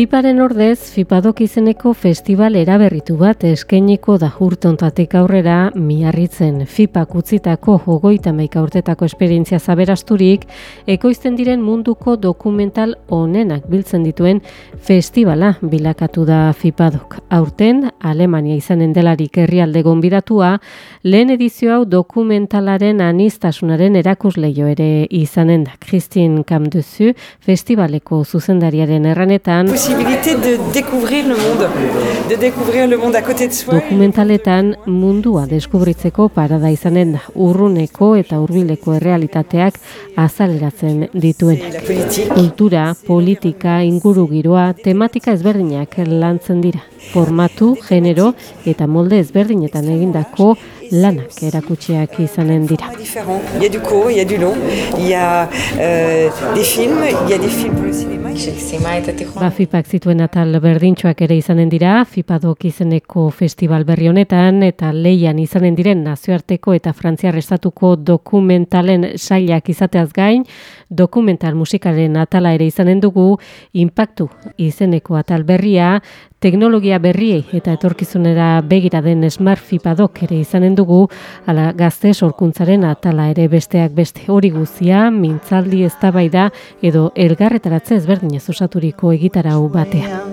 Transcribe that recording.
FIParen ordez, FIPADOK izeneko festival eraberritu bat eskeniko da hurtontatik aurrera miarritzen FIPA kutzitako hogoita meika urtetako esperientzia zaberasturik, ekoizten diren munduko dokumental onenak biltzen dituen festivala bilakatu da FIPADOK. Aurten, Alemania izanen delarik herrialde gonbidatua, lehen edizio hau dokumentalaren anistasunaren erakusleio ere izanen da. Christine Kamduzu, festivaleko zuzendariaren erranetan, possibilité de découvrir le monde, de découvrir le monde à côté de soi. Dokumentaletan mundua deskubritzeko parada izanen urruneko eta hurbileko errealitateak azaleratzen dituen. Kultura, politika, inguru giroa, tematika ezberdinak lantzen dira. Formatu, genero eta molde ezberdinetan egindako lanak erakutsiak izanen dira. Il y a du court, il y a du long, il y a euh, des films, il y a des films pour le cinéma. Ba, FIPak zituen atal berdintxoak ere izanen dira, FIPadok izeneko festival berri honetan, eta leian izanen diren nazioarteko eta frantziar estatuko dokumentalen sailak izateaz gain, dokumental musikaren atala ere izanen dugu, impactu izeneko atal berria, teknologia berriei eta etorkizunera begira den Smart Fipadok ere izanen dugu, ala gazte sorkuntzaren atala ere besteak beste hori guzia, mintzaldi eztabaida edo elgarretaratze ezberdinez osaturiko egitarau batean.